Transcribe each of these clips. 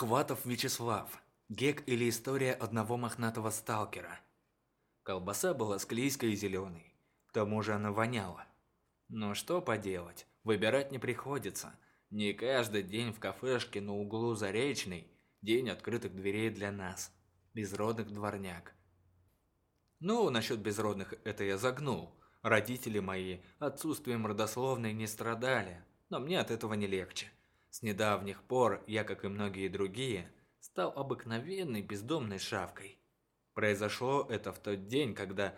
Хватов Вячеслав. Гек или история одного мохнатого сталкера. Колбаса была склизкой и зеленой. К тому же она воняла. Но что поделать, выбирать не приходится. Не каждый день в кафешке на углу Заречной день открытых дверей для нас, безродных дворняк. Ну, насчет безродных это я загнул. Родители мои отсутствием родословной не страдали, но мне от этого не легче. С недавних пор я, как и многие другие, стал обыкновенной бездомной шавкой. Произошло это в тот день, когда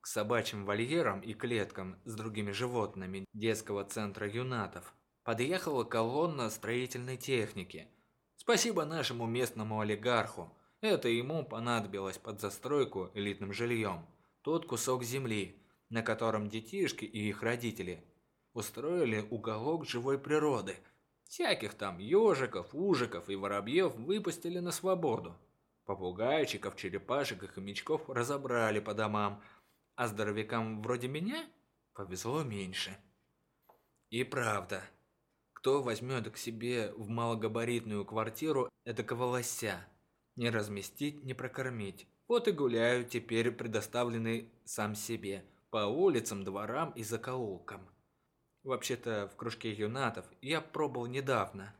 к собачьим вольерам и клеткам с другими животными детского центра юнатов подъехала колонна строительной техники. Спасибо нашему местному олигарху. Это ему понадобилось под застройку элитным жильем. Тот кусок земли, на котором детишки и их родители устроили уголок живой природы – Всяких там ежиков, ужиков и воробьев выпустили на свободу. Попугайчиков, черепашек и хомячков разобрали по домам, а здоровякам вроде меня повезло меньше. И правда, кто возьмет к себе в малогабаритную квартиру этакого лося? Не разместить, не прокормить. Вот и гуляю теперь предоставленный сам себе по улицам, дворам и закоулкам. Вообще-то в кружке юнатов я пробовал недавно.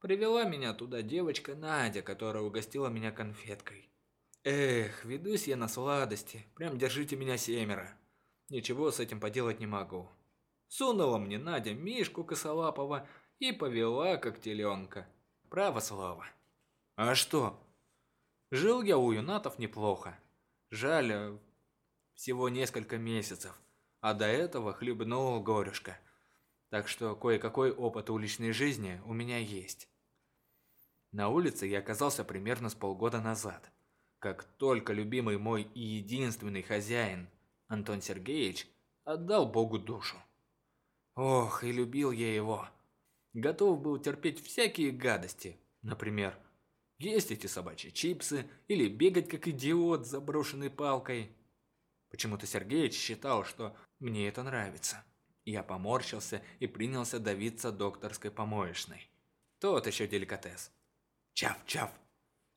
Привела меня туда девочка Надя, которая угостила меня конфеткой. Эх, ведусь я на сладости, прям держите меня семеро. Ничего с этим поделать не могу. Сунула мне Надя Мишку Косолапова и повела, как теленка. Право слово. А что? Жил я у юнатов неплохо. Жаль, всего несколько месяцев, а до этого хлебнул горюшка так что кое-какой опыт уличной жизни у меня есть. На улице я оказался примерно с полгода назад. Как только любимый мой и единственный хозяин, Антон Сергеевич, отдал Богу душу. Ох, и любил я его. Готов был терпеть всякие гадости, например, есть эти собачьи чипсы или бегать как идиот с заброшенной палкой. Почему-то Сергеич считал, что мне это нравится. Я поморщился и принялся давиться докторской помоечной. Тот еще деликатес. Чав-чав.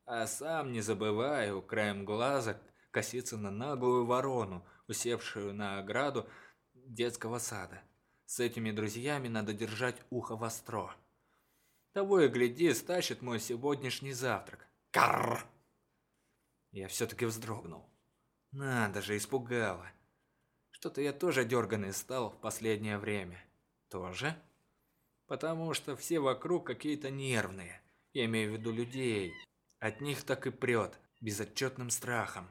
А сам не забываю краем глаза коситься на наглую ворону, усевшую на ограду детского сада. С этими друзьями надо держать ухо востро. Того и гляди, стащит мой сегодняшний завтрак. Карр! Я все-таки вздрогнул. Надо же, испугала. Что-то я тоже дерганый стал в последнее время. Тоже? Потому что все вокруг какие-то нервные. Я имею в виду людей. От них так и прет, безотчетным страхом.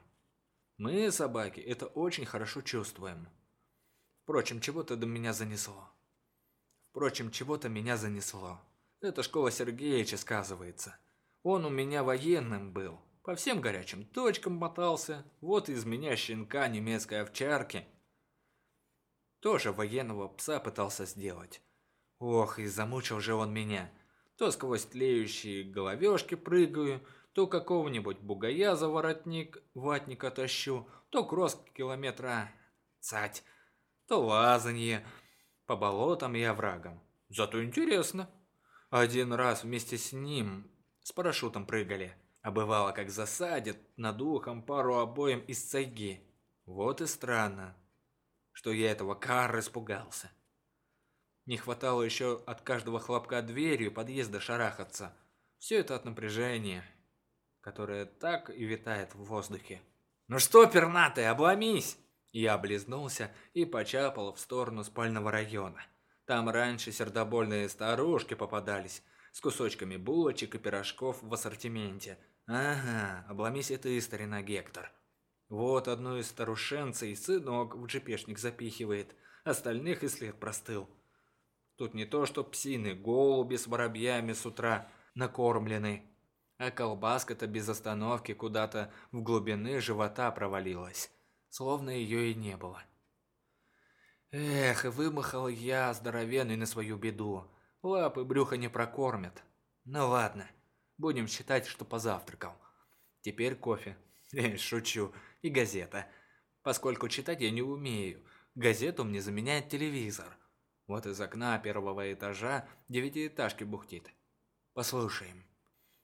Мы, собаки, это очень хорошо чувствуем. Впрочем, чего-то до меня занесло. Впрочем, чего-то меня занесло. Это школа Сергеевича сказывается. Он у меня военным был. По всем горячим точкам мотался. Вот из меня щенка немецкой овчарки – тоже военного пса пытался сделать. Ох, и замучил же он меня. То сквозь тлеющие головешки прыгаю, то какого-нибудь бугая за воротник ватника тащу, то кросс километра цать, то лазанье по болотам и оврагам. Зато интересно. Один раз вместе с ним с парашютом прыгали, а бывало как засадит над ухом пару обоим из цайги. Вот и странно что я этого кар испугался. Не хватало еще от каждого хлопка дверью подъезда шарахаться. Все это от напряжения, которое так и витает в воздухе. «Ну что, пернатый, обломись!» Я облизнулся и почапал в сторону спального района. Там раньше сердобольные старушки попадались, с кусочками булочек и пирожков в ассортименте. Ага, обломись и ты, старина Гектор. Вот одну из старушенцей сынок в джипешник запихивает, остальных и след простыл. Тут не то что псины, голуби с воробьями с утра накормлены, а колбаска-то без остановки куда-то в глубины живота провалилась, словно ее и не было. Эх, вымахал я, здоровенный, на свою беду. Лапы брюха не прокормят. Ну ладно, будем считать, что позавтракал. Теперь кофе. Шучу и газета. Поскольку читать я не умею, газету мне заменяет телевизор. Вот из окна первого этажа девятиэтажки бухтит. Послушаем.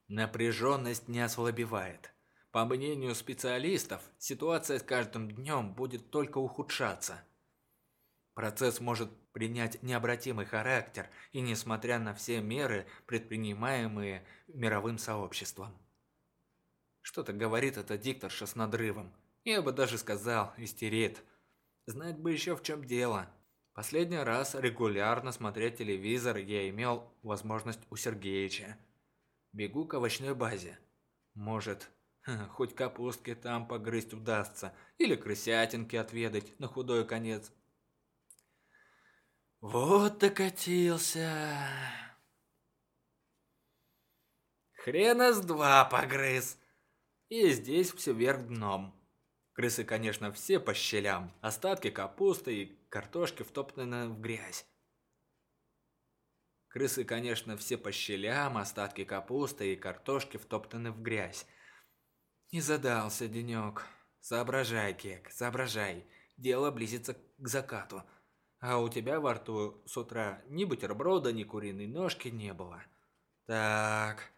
Напряженность не ослабевает. По мнению специалистов, ситуация с каждым днем будет только ухудшаться. Процесс может принять необратимый характер, и несмотря на все меры, предпринимаемые мировым сообществом. Что-то говорит эта дикторша с надрывом. Я бы даже сказал, истерит. Знать бы еще в чем дело. Последний раз регулярно смотреть телевизор я имел возможность у Сергеича. Бегу к овощной базе. Может, хоть капустки там погрызть удастся, или крысятинки отведать на худой конец. Вот докатился. Хрена с два погрыз. И здесь все вверх дном. Крысы, конечно, все по щелям. Остатки капусты и картошки втоптаны в грязь. Крысы, конечно, все по щелям, остатки капусты и картошки втоптаны в грязь. Не задался денек. Соображай, Кек, соображай. Дело близится к закату. А у тебя во рту с утра ни бутерброда, ни куриной ножки не было. Так.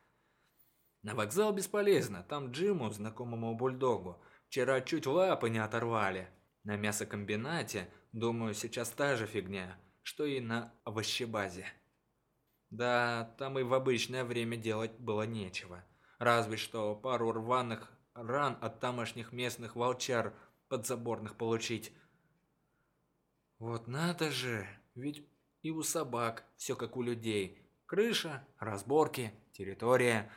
На вокзал бесполезно. Там Джиму, знакомому бульдогу, вчера чуть лапы не оторвали. На мясокомбинате, думаю, сейчас та же фигня, что и на овощебазе. Да, там и в обычное время делать было нечего. Разве что пару рваных ран от тамошних местных волчар подзаборных получить. Вот надо же, ведь и у собак все как у людей. Крыша, разборки, территория.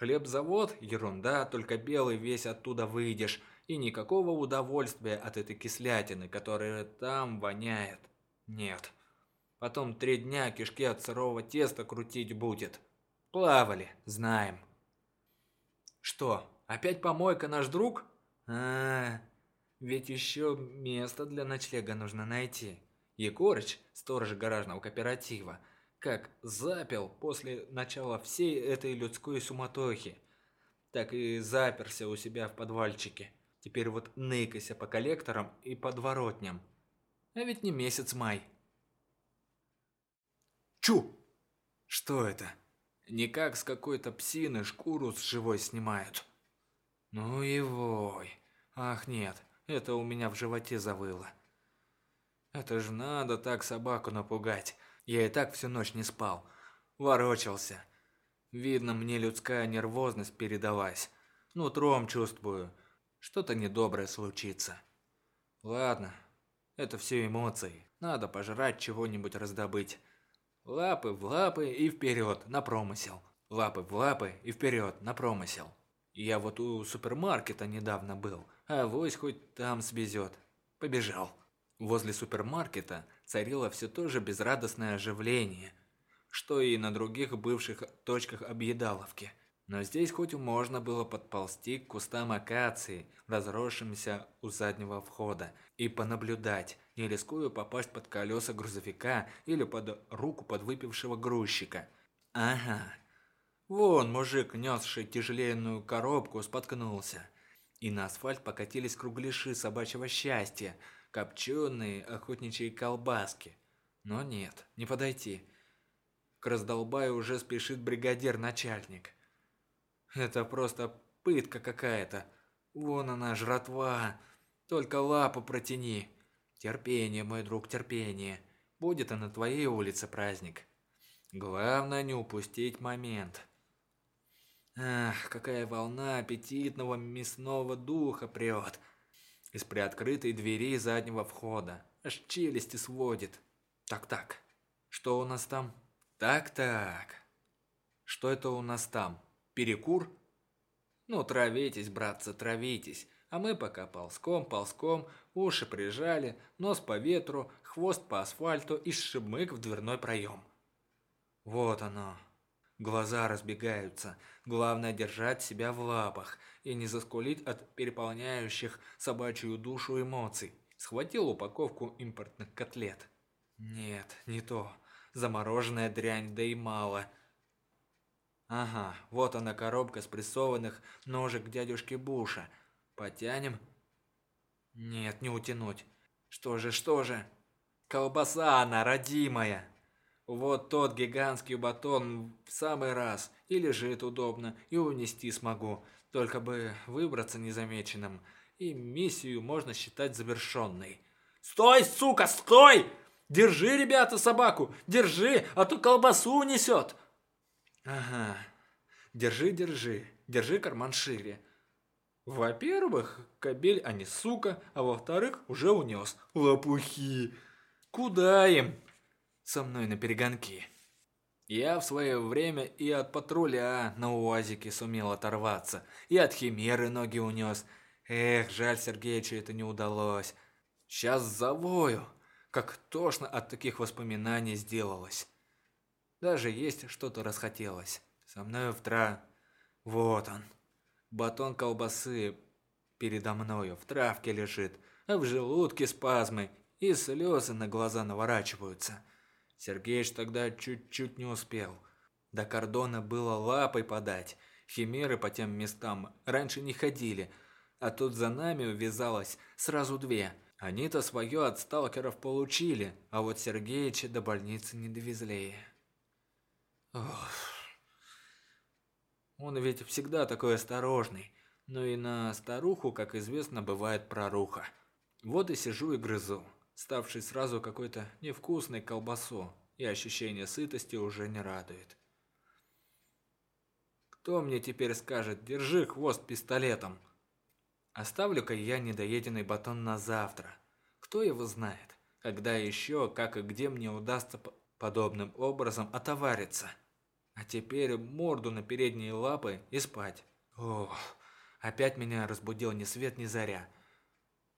Хлебзавод – ерунда, только белый весь оттуда выйдешь. И никакого удовольствия от этой кислятины, которая там воняет. Нет. Потом три дня кишки от сырого теста крутить будет. Плавали, знаем. Что, опять помойка наш друг? А, -а, -а ведь еще место для ночлега нужно найти. Егорыч, сторож гаражного кооператива, как запил после начала всей этой людской суматохи, так и заперся у себя в подвальчике. Теперь вот ныкайся по коллекторам и подворотням. А ведь не месяц май. Чу! Что это? Никак с какой-то псины шкуру с живой снимают. Ну и вой. Ах нет, это у меня в животе завыло. Это ж надо так собаку напугать. Я и так всю ночь не спал. Ворочался. Видно, мне людская нервозность передалась. Нутром чувствую. Что-то недоброе случится. Ладно, это все эмоции. Надо пожрать чего-нибудь раздобыть. Лапы в лапы и вперед, на промысел. Лапы в лапы и вперед, на промысел. Я вот у супермаркета недавно был, а вось хоть там свезет. Побежал. Возле супермаркета царило все то же безрадостное оживление, что и на других бывших точках объедаловки. Но здесь хоть можно было подползти к кустам акации, разросшимся у заднего входа, и понаблюдать, не рискуя попасть под колеса грузовика или под руку подвыпившего грузчика. Ага. Вон мужик, несший тяжеленную коробку, споткнулся. И на асфальт покатились кругляши собачьего счастья, копченые охотничьи колбаски. Но нет, не подойти. К раздолбаю уже спешит бригадир-начальник. Это просто пытка какая-то. Вон она, жратва. Только лапу протяни. Терпение, мой друг, терпение. Будет и на твоей улице праздник. Главное не упустить момент. Ах, какая волна аппетитного мясного духа прет. Из приоткрытой двери заднего входа. Аж челюсти сводит. Так-так, что у нас там? Так-так. Что это у нас там? Перекур? Ну, травитесь, братцы, травитесь. А мы пока ползком, ползком, уши прижали, нос по ветру, хвост по асфальту и шмык в дверной проем. Вот оно. Глаза разбегаются. Главное держать себя в лапах и не заскулить от переполняющих собачью душу эмоций. Схватил упаковку импортных котлет. Нет, не то. Замороженная дрянь, да и мало. Ага, вот она коробка спрессованных ножек дядюшки Буша – Потянем? Нет, не утянуть. Что же, что же? Колбаса она, родимая. Вот тот гигантский батон в самый раз. И лежит удобно, и унести смогу. Только бы выбраться незамеченным. И миссию можно считать завершенной. «Стой, сука, стой! Держи, ребята, собаку! Держи, а то колбасу унесет!» «Ага, держи, держи, держи карман шире». Во-первых, кобель, а не сука, а во-вторых, уже унес. Лопухи. Куда им? Со мной на перегонки. Я в свое время и от патруля на УАЗике сумел оторваться, и от химеры ноги унес. Эх, жаль Сергеичу это не удалось. Сейчас завою, как тошно от таких воспоминаний сделалось. Даже есть что-то расхотелось. Со мной в тра... Вот он. Батон колбасы передо мною в травке лежит, а в желудке спазмы, и слезы на глаза наворачиваются. Сергеич тогда чуть-чуть не успел. До кордона было лапой подать. Химеры по тем местам раньше не ходили, а тут за нами увязалось сразу две. Они-то свое от сталкеров получили, а вот Сергеича до больницы не довезли. Ох. Он ведь всегда такой осторожный, но и на старуху, как известно, бывает проруха. Вот и сижу и грызу ставший сразу какой-то невкусной колбасу, и ощущение сытости уже не радует. Кто мне теперь скажет «держи хвост пистолетом»? Оставлю-ка я недоеденный батон на завтра. Кто его знает, когда еще, как и где мне удастся подобным образом отовариться. А теперь морду на передние лапы и спать. Ох, опять меня разбудил ни свет ни заря.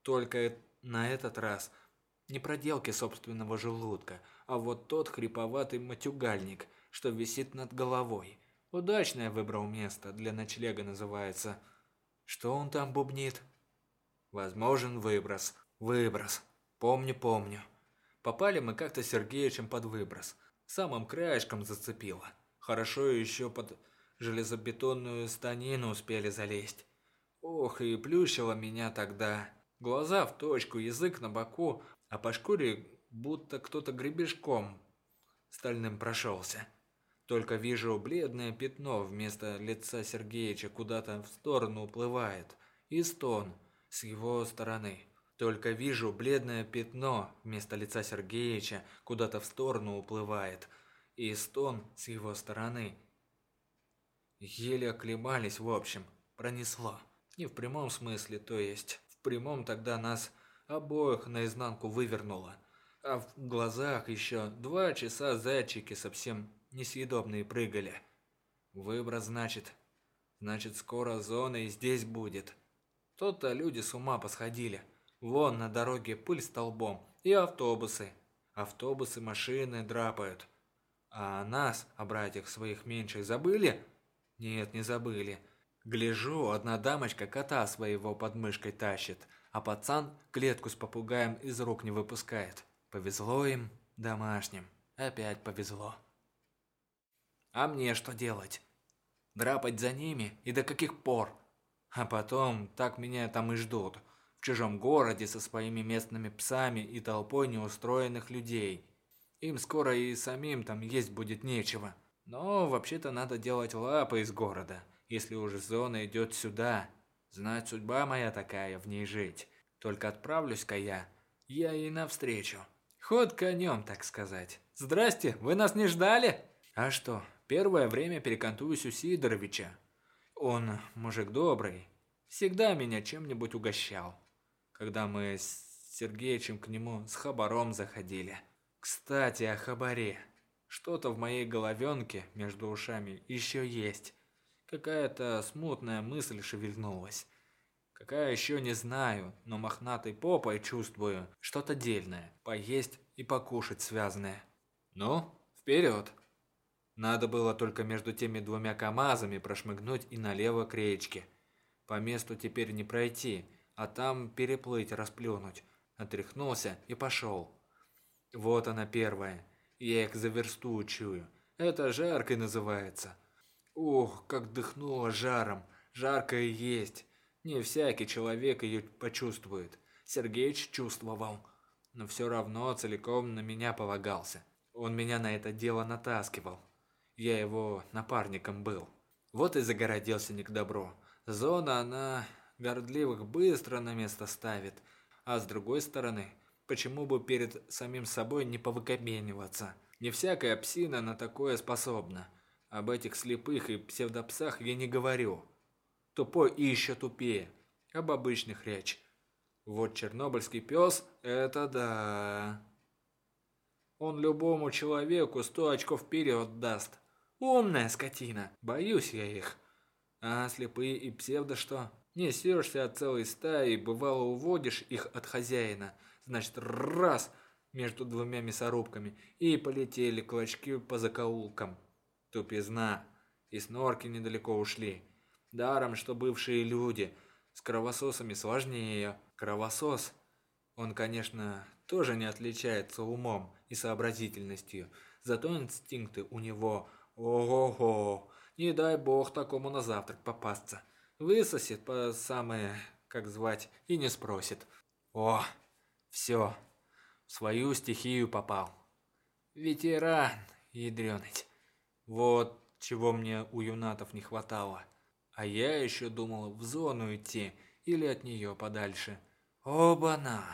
Только на этот раз – не проделки собственного желудка, а вот тот хриповатый матюгальник, что висит над головой. Удачное выбрал место, для ночлега называется. Что он там бубнит? Возможен выброс. Выброс. Помню, помню. Попали мы как-то с Сергеичем под выброс. Самым краешком зацепило. Хорошо еще под железобетонную станину успели залезть. Ох, и плющило меня тогда. Глаза в точку, язык на боку, а по шкуре будто кто-то гребешком стальным прошелся. Только вижу бледное пятно вместо лица Сергеича куда-то в сторону уплывает, и стон с его стороны. Только вижу бледное пятно вместо лица Сергеича куда-то в сторону уплывает, и стон с его стороны. Еле оклемались, в общем, пронесло. Не в прямом смысле, то есть в прямом тогда нас обоих наизнанку вывернуло. А в глазах еще два часа зайчики совсем несъедобные прыгали. Выброс, значит. Значит, скоро зона и здесь будет. То-то люди с ума посходили. Вон на дороге пыль столбом и автобусы. Автобусы, машины драпают. А нас, о братьях своих меньших, забыли? Нет, не забыли. Гляжу, одна дамочка кота своего под мышкой тащит – а пацан клетку с попугаем из рук не выпускает. Повезло им, домашним, опять повезло. А мне что делать? Драпать за ними и до каких пор? А потом так меня там и ждут. В чужом городе со своими местными псами и толпой неустроенных людей. Им скоро и самим там есть будет нечего. Но вообще-то надо делать лапы из города, если уже зона идет сюда. Знать судьба моя такая, в ней жить. Только отправлюсь-ка я. Я ей навстречу. Ход конем, так сказать. Здрасте, вы нас не ждали? А что, первое время перекантуюсь у Сидоровича. Он мужик добрый. Всегда меня чем-нибудь угощал. Когда мы с Сергеичем к нему с хабаром заходили. Кстати, о хабаре. Что-то в моей головенке между ушами еще есть. Какая-то смутная мысль шевельнулась. Какая еще не знаю, но мохнатой попой чувствую что-то дельное, поесть и покушать связанное. Ну, вперед! Надо было только между теми двумя КАМАЗами прошмыгнуть и налево к речке. По месту теперь не пройти, а там переплыть, расплюнуть. Отряхнулся и пошел. Вот она первая. Я их за чую. Это жаркой называется. Ух, как дыхнуло жаром. Жарко и есть. Не всякий человек ее почувствует. Сергеич чувствовал, но все равно целиком на меня полагался. Он меня на это дело натаскивал. Я его напарником был. Вот и загородился не к добру. Зона, она гордливых быстро на место ставит. А с другой стороны, почему бы перед самим собой не повыкобениваться? Не всякая псина на такое способна. Об этих слепых и псевдопсах я не говорю. Тупой и еще тупее. Об обычных речь. Вот чернобыльский пес – это да. Он любому человеку сто очков вперед даст. Умная скотина. Боюсь я их. А слепые и псевдо что? Несешься от целой стаи, бывало уводишь их от хозяина. Значит, раз – между двумя мясорубками и полетели клочки по закоулкам. Тупизна. И снорки недалеко ушли. Даром, что бывшие люди. С кровососами сложнее. Кровосос, он, конечно, тоже не отличается умом и сообразительностью. Зато инстинкты у него ого-го. Не дай бог такому на завтрак попасться. Высосет по самое, как звать, и не спросит. О, все свою стихию попал. Ветеран, ядреный. Вот чего мне у юнатов не хватало. А я еще думал в зону идти или от нее подальше. Оба-на!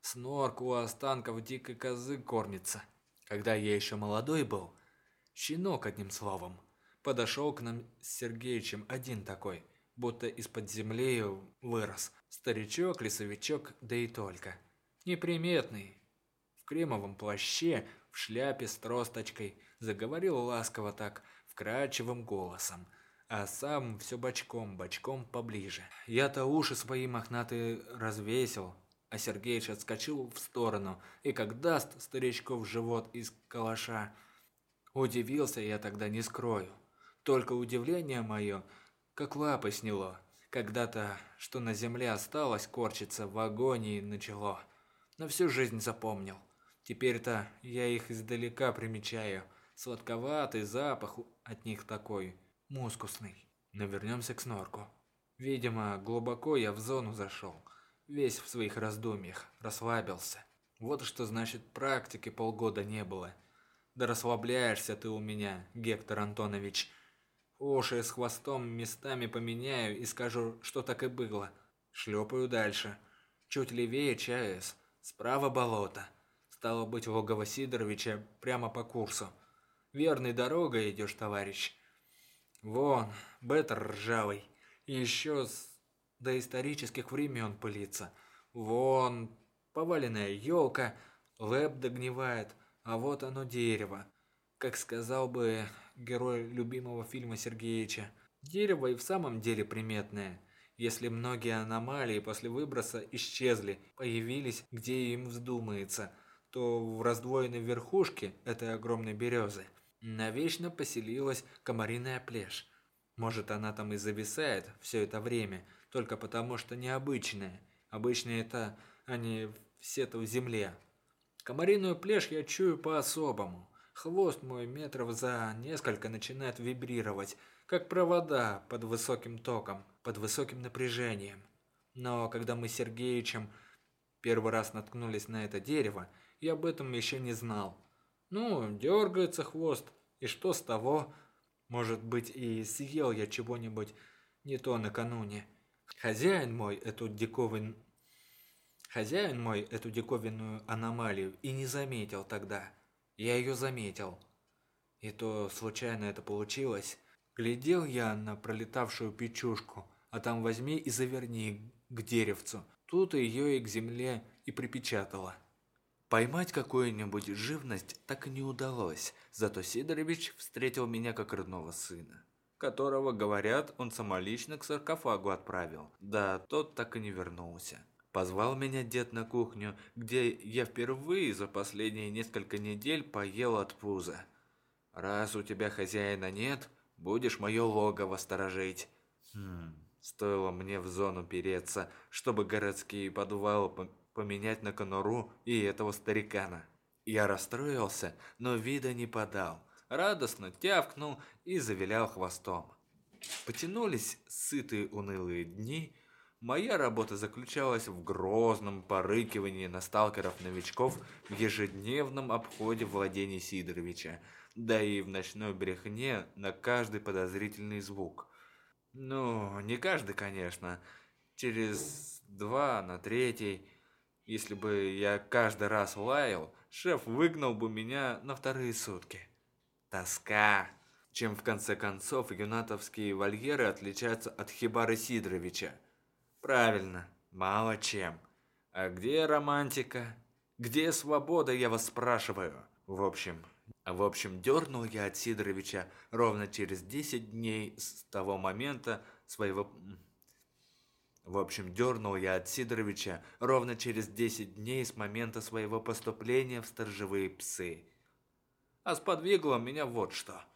Снорк у останков дикой козы кормится. Когда я еще молодой был, щенок одним словом, подошел к нам с Сергеичем один такой, будто из-под земли вырос. Старичок, лесовичок, да и только. Неприметный, в кремовом плаще, в шляпе с тросточкой, заговорил ласково так, вкрадчивым голосом, а сам все бочком, бочком поближе. Я-то уши свои мохнатые развесил, а Сергеич отскочил в сторону и как даст старичку в живот из калаша. Удивился я тогда, не скрою. Только удивление мое, как лапы сняло. Когда-то, что на земле осталось, корчиться в агонии начало. На всю жизнь запомнил. Теперь-то я их издалека примечаю. Сладковатый запах от них такой, мускусный. Но вернемся к снорку. Видимо, глубоко я в зону зашел. Весь в своих раздумьях, расслабился. Вот что значит практики полгода не было. Да расслабляешься ты у меня, Гектор Антонович. Уши с хвостом местами поменяю и скажу, что так и было. Шлепаю дальше. Чуть левее ЧАЭС, справа болото. Стало быть, логово Сидоровича прямо по курсу. Верной дорогой идешь, товарищ. Вон, бетер ржавый. Еще с доисторических времен пылится. Вон, поваленная елка, лэп догнивает, а вот оно дерево. Как сказал бы герой любимого фильма Сергеевича, дерево и в самом деле приметное. Если многие аномалии после выброса исчезли, появились, где им вздумается – то в раздвоенной верхушке этой огромной березы навечно поселилась комариная плешь. Может, она там и зависает все это время, только потому что необычная. Обычно это они все-то в земле. Комариную плешь я чую по-особому. Хвост мой метров за несколько начинает вибрировать, как провода под высоким током, под высоким напряжением. Но когда мы с Сергеичем первый раз наткнулись на это дерево, я об этом еще не знал. Ну, дергается хвост, и что с того? Может быть, и съел я чего-нибудь не то накануне. Хозяин мой эту диковин... Хозяин мой эту диковинную аномалию и не заметил тогда. Я ее заметил. И то случайно это получилось. Глядел я на пролетавшую печушку, а там возьми и заверни к деревцу. Тут ее и к земле и припечатало. Поймать какую-нибудь живность так и не удалось, зато Сидорович встретил меня как родного сына, которого, говорят, он самолично к саркофагу отправил, да тот так и не вернулся. Позвал меня дед на кухню, где я впервые за последние несколько недель поел от пуза. «Раз у тебя хозяина нет, будешь мое логово сторожить». Хм, стоило мне в зону переться, чтобы городские подвалы поменять на конуру и этого старикана. Я расстроился, но вида не подал. Радостно тявкнул и завилял хвостом. Потянулись сытые унылые дни. Моя работа заключалась в грозном порыкивании на сталкеров-новичков в ежедневном обходе владений Сидоровича, да и в ночной брехне на каждый подозрительный звук. Ну, не каждый, конечно. Через два на третий. Если бы я каждый раз лаял, шеф выгнал бы меня на вторые сутки. Тоска. Чем в конце концов юнатовские вольеры отличаются от хибары Сидоровича? Правильно, мало чем. А где романтика? Где свобода, я вас спрашиваю? В общем, в общем, дернул я от Сидоровича ровно через 10 дней с того момента своего... В общем, дернул я от Сидоровича ровно через 10 дней с момента своего поступления в сторожевые псы. А сподвигло меня вот что –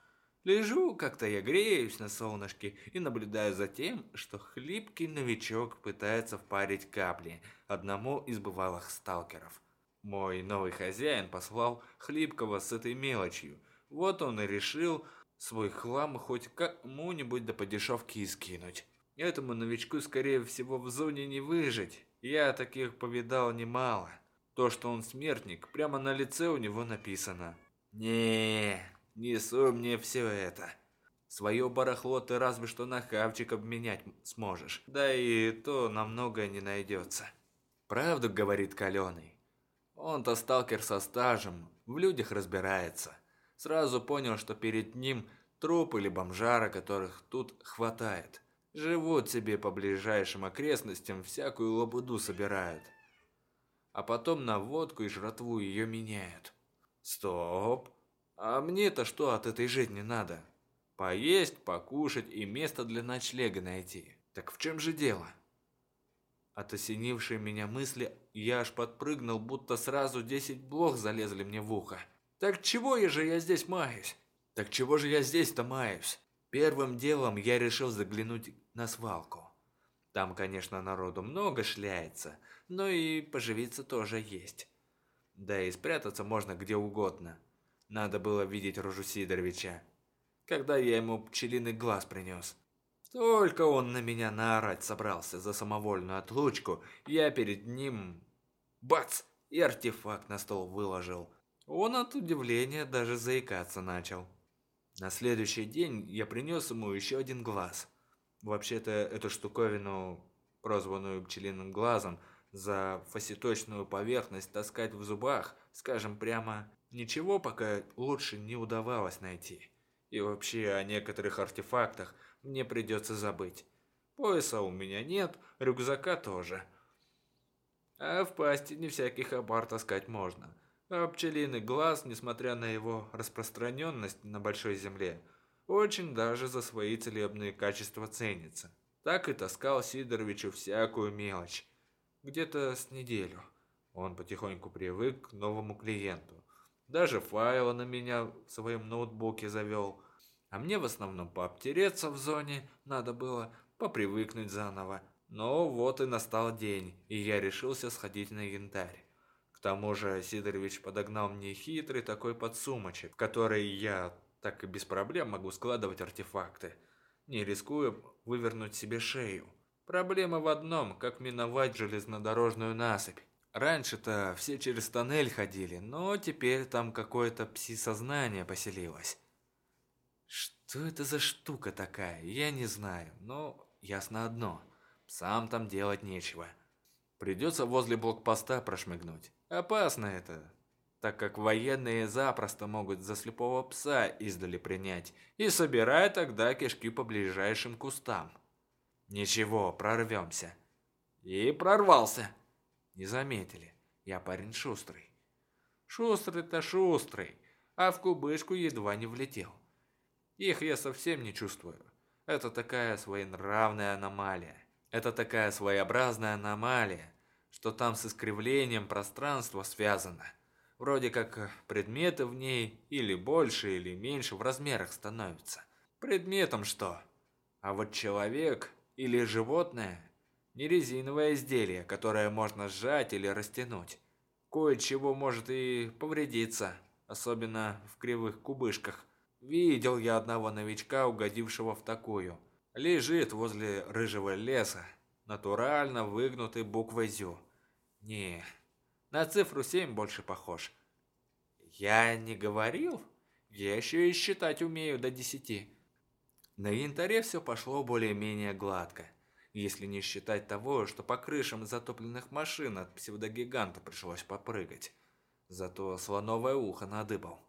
Лежу, как-то я греюсь на солнышке и наблюдаю за тем, что хлипкий новичок пытается впарить капли одному из бывалых сталкеров. Мой новый хозяин послал хлипкого с этой мелочью. Вот он и решил свой хлам хоть кому-нибудь до подешевки и скинуть. Этому новичку, скорее всего, в зоне не выжить. Я таких повидал немало. То, что он смертник, прямо на лице у него написано. не Несу мне все это. Свое барахло ты разве что на хавчик обменять сможешь. Да и то на многое не найдется. Правду говорит Каленый. Он-то сталкер со стажем, в людях разбирается. Сразу понял, что перед ним труп или бомжара, которых тут хватает. Живут себе по ближайшим окрестностям, всякую лабуду собирают. А потом на водку и жратву ее меняют. Стоп! А мне-то что от этой жизни надо? Поесть, покушать и место для ночлега найти. Так в чем же дело? От осенившей меня мысли я аж подпрыгнул, будто сразу десять блох залезли мне в ухо. Так чего же я здесь маюсь? Так чего же я здесь-то маюсь? Первым делом я решил заглянуть на свалку. Там, конечно, народу много шляется, но и поживиться тоже есть. Да и спрятаться можно где угодно. Надо было видеть рожу Сидоровича, когда я ему пчелиный глаз принес. Только он на меня наорать собрался за самовольную отлучку, я перед ним... Бац! И артефакт на стол выложил. Он от удивления даже заикаться начал. На следующий день я принес ему еще один глаз. Вообще-то эту штуковину, прозванную пчелиным глазом, за фасеточную поверхность таскать в зубах, скажем прямо, Ничего пока лучше не удавалось найти. И вообще о некоторых артефактах мне придется забыть. Пояса у меня нет, рюкзака тоже. А в пасти не всякий хабар таскать можно. А пчелиный глаз, несмотря на его распространенность на большой земле, очень даже за свои целебные качества ценится. Так и таскал Сидоровичу всякую мелочь. Где-то с неделю. Он потихоньку привык к новому клиенту. Даже файлы на меня в своем ноутбуке завел. А мне в основном пообтереться в зоне надо было, попривыкнуть заново. Но вот и настал день, и я решился сходить на янтарь. Тому же Сидорович подогнал мне хитрый такой подсумочек, в который я так и без проблем могу складывать артефакты, не рискуя вывернуть себе шею. Проблема в одном, как миновать железнодорожную насыпь. Раньше-то все через тоннель ходили, но теперь там какое-то пси-сознание поселилось. Что это за штука такая, я не знаю, но ясно одно. Псам там делать нечего. Придется возле блокпоста прошмыгнуть. Опасно это, так как военные запросто могут за слепого пса издали принять и собирать тогда кишки по ближайшим кустам. Ничего, прорвемся. И прорвался. Не заметили. Я парень шустрый. Шустрый-то шустрый, а в кубышку едва не влетел. Их я совсем не чувствую. Это такая своенравная аномалия. Это такая своеобразная аномалия, что там с искривлением пространства связано. Вроде как предметы в ней или больше, или меньше в размерах становятся. Предметом что? А вот человек или животное не резиновое изделие, которое можно сжать или растянуть. Кое-чего может и повредиться, особенно в кривых кубышках. Видел я одного новичка, угодившего в такую. Лежит возле рыжего леса, натурально выгнутой буквой «зю». Не, на цифру 7 больше похож. Я не говорил? Я еще и считать умею до десяти. На янтаре все пошло более-менее гладко, если не считать того, что по крышам затопленных машин от псевдогиганта пришлось попрыгать. Зато слоновое ухо надыбал.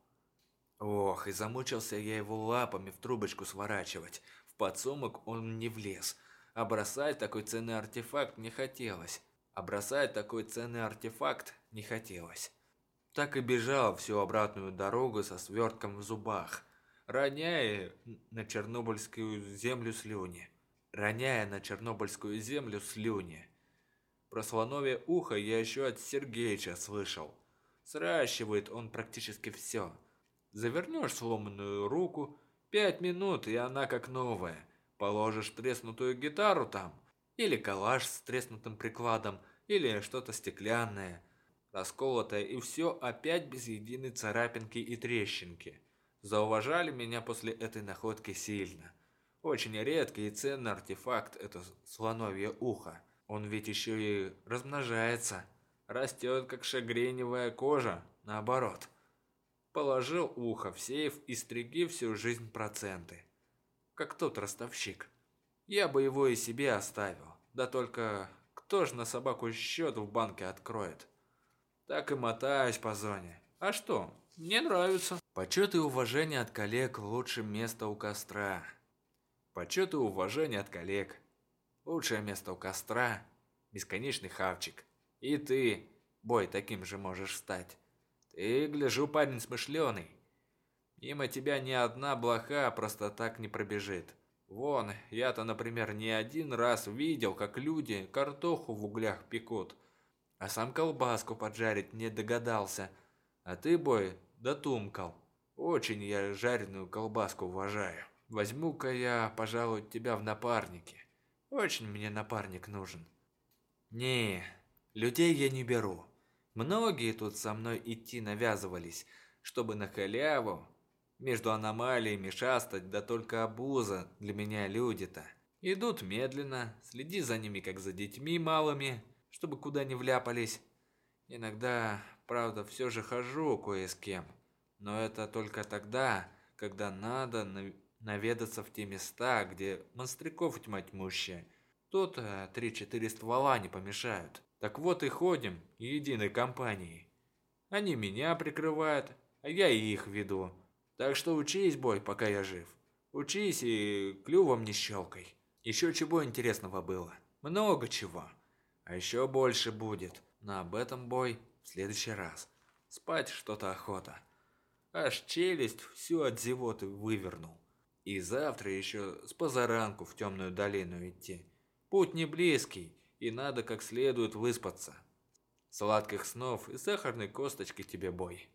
Ох, и замучился я его лапами в трубочку сворачивать. В подсумок он не влез. А бросать такой ценный артефакт не хотелось. А бросать такой ценный артефакт не хотелось. Так и бежал всю обратную дорогу со свертком в зубах, роняя на Чернобыльскую землю слюни. Роняя на Чернобыльскую землю слюни. Про слоновье ухо я еще от Сергеича слышал. Сращивает он практически все. Завернешь сломанную руку, пять минут, и она как новая. Положишь треснутую гитару там, или калаш с треснутым прикладом, или что-то стеклянное, расколотое, и все опять без единой царапинки и трещинки. Зауважали меня после этой находки сильно. Очень редкий и ценный артефакт – это слоновье ухо. Он ведь еще и размножается. Растет, как шагреневая кожа, наоборот. Положил ухо в сейф и стриги всю жизнь проценты. Как тот ростовщик. Я бы его и себе оставил. Да только кто ж на собаку счет в банке откроет? Так и мотаюсь по зоне. А что? Мне нравится. Почет и уважение от коллег – лучше место у костра. Почет и уважение от коллег. Лучшее место у костра – бесконечный хавчик. И ты, бой, таким же можешь стать. Ты, гляжу, парень смышленый. Мимо тебя ни одна блоха просто так не пробежит. Вон, я-то, например, не один раз видел, как люди картоху в углях пекут, а сам колбаску поджарить не догадался. А ты, бой, дотумкал. Очень я жареную колбаску уважаю. Возьму-ка я, пожалуй, тебя в напарники. Очень мне напарник нужен. Не, людей я не беру. Многие тут со мной идти навязывались, чтобы на халяву между аномалиями шастать, да только обуза для меня люди-то. Идут медленно, следи за ними, как за детьми малыми, чтобы куда не вляпались. Иногда, правда, все же хожу кое с кем. Но это только тогда, когда надо наведаться в те места, где монстряков тьма тьмущая. Тут э, три-четыре ствола не помешают. Так вот и ходим единой компанией. Они меня прикрывают, а я их веду. Так что учись, бой, пока я жив. Учись и клювом не щелкай. Еще чего интересного было. Много чего. А еще больше будет. Но об этом, бой, в следующий раз. Спать что-то охота. Аж челюсть всю от зевоты вывернул. И завтра еще с позаранку в темную долину идти. Путь не близкий, и надо как следует выспаться. Сладких снов и сахарной косточки тебе, бой.